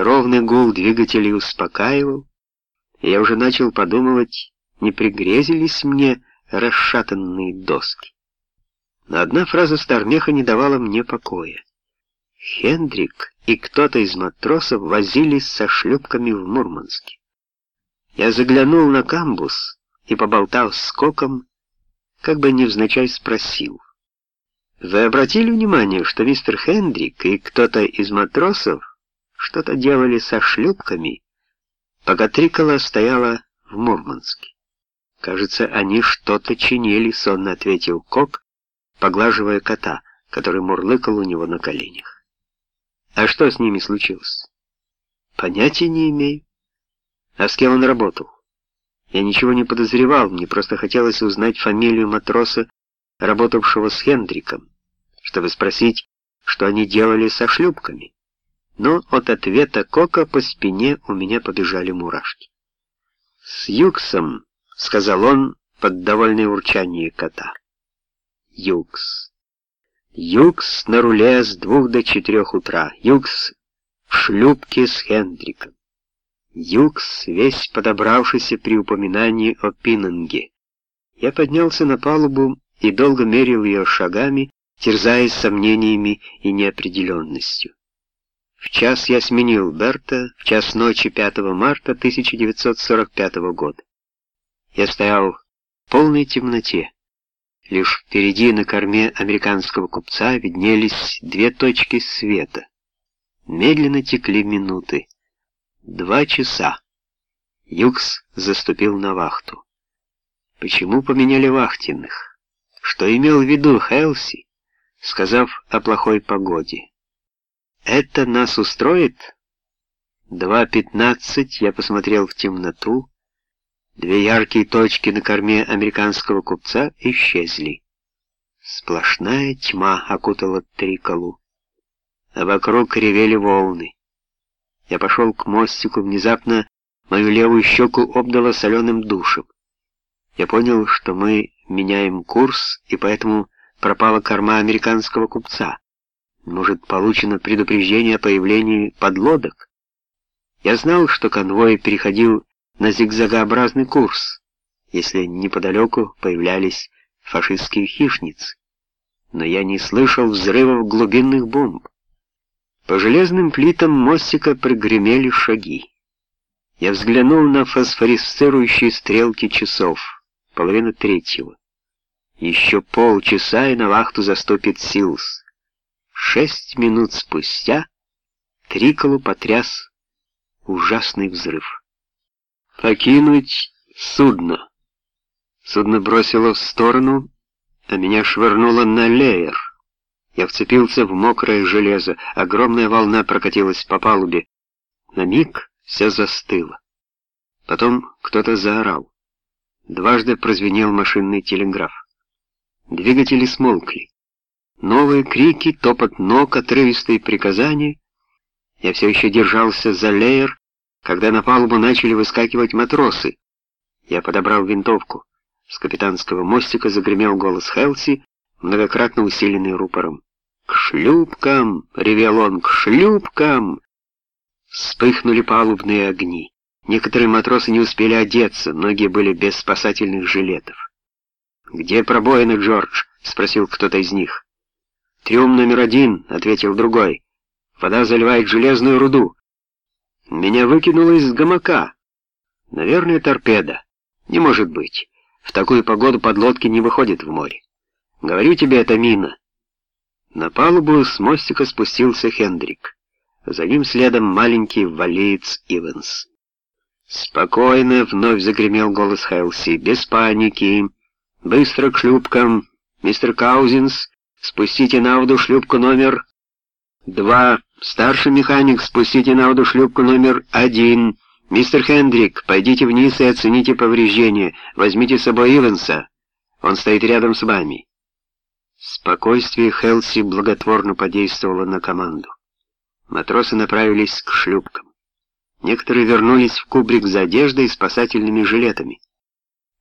Ровный гул двигателей успокаивал, я уже начал подумывать, не пригрезились мне расшатанные доски. Но одна фраза Стармеха не давала мне покоя. Хендрик и кто-то из матросов возились со шлюпками в Мурманске. Я заглянул на камбус и, поболтав с Коком, как бы невзначай спросил. «Вы обратили внимание, что мистер Хендрик и кто-то из матросов что-то делали со шлюпками, пока Трикола стояла в Мурманске?» «Кажется, они что-то чинили», — сонно ответил Кок, поглаживая кота, который мурлыкал у него на коленях. «А что с ними случилось?» «Понятия не имею. А с кем он работал? Я ничего не подозревал, мне просто хотелось узнать фамилию матроса, работавшего с Хендриком, чтобы спросить, что они делали со шлюпками. Но от ответа Кока по спине у меня побежали мурашки. «С Юксом», — сказал он под довольное урчание кота. Юкс. Юкс на руле с двух до четырех утра. Юкс в шлюпке с Хендриком. Юкс, весь подобравшийся при упоминании о Пинанге. Я поднялся на палубу и долго мерил ее шагами, терзаясь сомнениями и неопределенностью. В час я сменил Берта, в час ночи 5 марта 1945 года. Я стоял в полной темноте. Лишь впереди на корме американского купца виднелись две точки света. Медленно текли минуты. Два часа. Юкс заступил на вахту. Почему поменяли вахтенных? Что имел в виду Хелси, сказав о плохой погоде? Это нас устроит? Два пятнадцать я посмотрел в темноту. Две яркие точки на корме американского купца исчезли. Сплошная тьма окутала Триколу, а вокруг ревели волны. Я пошел к мостику, внезапно мою левую щеку обдало соленым душем. Я понял, что мы меняем курс, и поэтому пропала корма американского купца. Может, получено предупреждение о появлении подлодок? Я знал, что конвой переходил на зигзагообразный курс, если неподалеку появлялись фашистские хищницы. Но я не слышал взрывов глубинных бомб. По железным плитам мостика прогремели шаги. Я взглянул на фосфорисцирующие стрелки часов. Половина третьего. Еще полчаса, и на вахту заступит Силс. Шесть минут спустя Триколу потряс ужасный взрыв. «Покинуть судно!» Судно бросило в сторону, а меня швырнуло на леер. Я вцепился в мокрое железо. Огромная волна прокатилась по палубе. На миг все застыло. Потом кто-то заорал. Дважды прозвенел машинный телеграф. Двигатели смолкли. Новые крики, топот ног, отрывистые приказания. Я все еще держался за леер, когда на палубу начали выскакивать матросы. Я подобрал винтовку. С капитанского мостика загремел голос Хелси, многократно усиленный рупором. «К шлюпкам!» — ревел он. «К шлюпкам!» Вспыхнули палубные огни. Некоторые матросы не успели одеться, многие были без спасательных жилетов. «Где пробоины, Джордж?» — спросил кто-то из них. «Трюм номер один», — ответил другой. «Вода заливает железную руду». «Меня выкинуло из гамака». «Наверное, торпеда». «Не может быть. В такую погоду подлодки не выходят в море». «Говорю тебе, это мина». На палубу с мостика спустился Хендрик. За ним следом маленький валеец Иванс. «Спокойно!» — вновь загремел голос Хелси. «Без паники! Быстро к шлюпкам! Мистер Каузинс, спустите на воду шлюпку номер два. Старший механик, спустите на воду шлюпку номер один. Мистер Хендрик, пойдите вниз и оцените повреждения. Возьмите с собой Иванса. Он стоит рядом с вами». Спокойствие Хелси благотворно подействовало на команду. Матросы направились к шлюпкам. Некоторые вернулись в кубрик за одеждой и спасательными жилетами.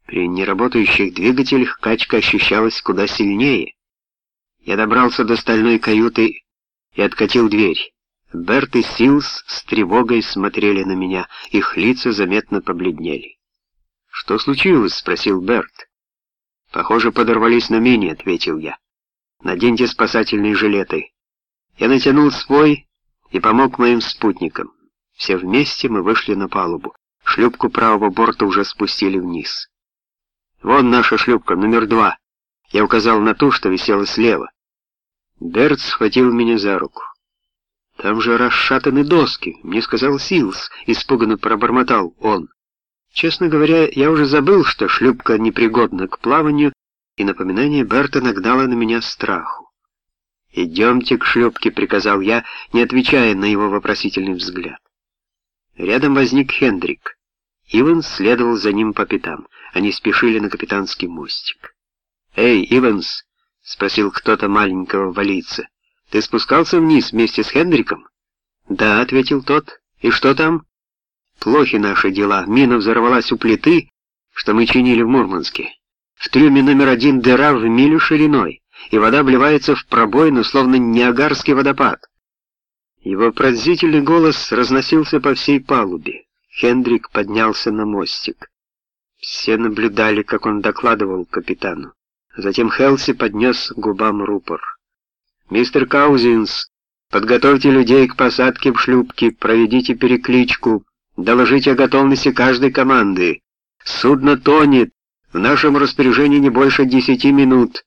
При неработающих двигателях качка ощущалась куда сильнее. Я добрался до стальной каюты и откатил дверь. Берт и Силс с тревогой смотрели на меня, их лица заметно побледнели. «Что случилось?» — спросил Берт. «Похоже, подорвались на мине», — ответил я. «Наденьте спасательные жилеты». Я натянул свой и помог моим спутникам. Все вместе мы вышли на палубу. Шлюпку правого борта уже спустили вниз. «Вон наша шлюпка, номер два». Я указал на ту, что висела слева. Берт схватил меня за руку. «Там же расшатаны доски», — мне сказал Силс, испуганно пробормотал он. Честно говоря, я уже забыл, что шлюпка непригодна к плаванию, и напоминание Берта нагнало на меня страху. «Идемте к шлюпке», — приказал я, не отвечая на его вопросительный взгляд. Рядом возник Хендрик. Иванс следовал за ним по пятам. Они спешили на капитанский мостик. «Эй, Иванс!» — спросил кто-то маленького валийца. «Ты спускался вниз вместе с Хендриком?» «Да», — ответил тот. «И что там?» «Плохи наши дела. Мина взорвалась у плиты, что мы чинили в Мурманске. В трюме номер один дыра в милю шириной, и вода обливается в пробоину, словно Ниагарский водопад». Его пронзительный голос разносился по всей палубе. Хендрик поднялся на мостик. Все наблюдали, как он докладывал капитану. Затем Хелси поднес губам рупор. «Мистер Каузинс, подготовьте людей к посадке в шлюпки, проведите перекличку, доложите о готовности каждой команды. Судно тонет, в нашем распоряжении не больше десяти минут».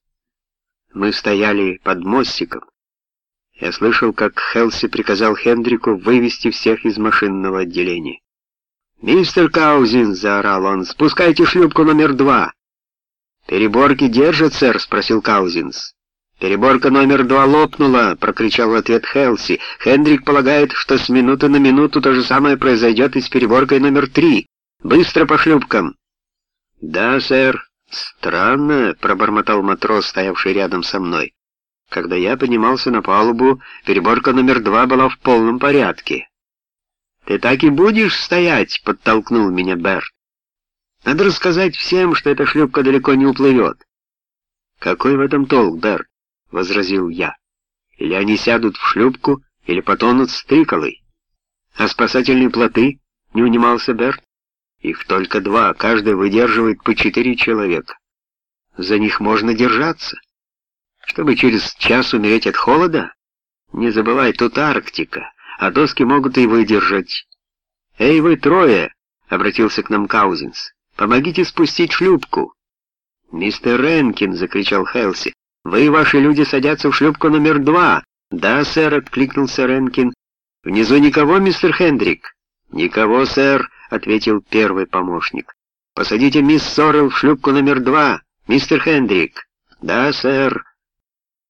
Мы стояли под мостиком. Я слышал, как Хелси приказал Хендрику вывести всех из машинного отделения. «Мистер Каузин!» — заорал он. «Спускайте шлюпку номер два!» «Переборки держат, сэр?» — спросил Каузинс. «Переборка номер два лопнула!» — прокричал в ответ Хелси. «Хендрик полагает, что с минуты на минуту то же самое произойдет и с переборкой номер три. Быстро по шлюпкам!» «Да, сэр. Странно», — пробормотал матрос, стоявший рядом со мной. Когда я поднимался на палубу, переборка номер два была в полном порядке. «Ты так и будешь стоять?» — подтолкнул меня Берт. «Надо рассказать всем, что эта шлюпка далеко не уплывет». «Какой в этом толк, Берт?» — возразил я. «Или они сядут в шлюпку, или потонут с триколой». «А спасательные плоты?» — не унимался Берт. «Их только два, каждый выдерживает по четыре человека. За них можно держаться. Чтобы через час умереть от холода? Не забывай, тут Арктика, а доски могут и выдержать». «Эй, вы трое!» — обратился к нам Каузенс. «Помогите спустить шлюпку!» «Мистер Ренкин!» — закричал Хелси. «Вы и ваши люди садятся в шлюпку номер два!» «Да, сэр!» — откликнулся Ренкин. «Внизу никого, мистер Хендрик?» «Никого, сэр!» — ответил первый помощник. «Посадите мисс Сорел в шлюпку номер два, мистер Хендрик!» «Да, сэр!»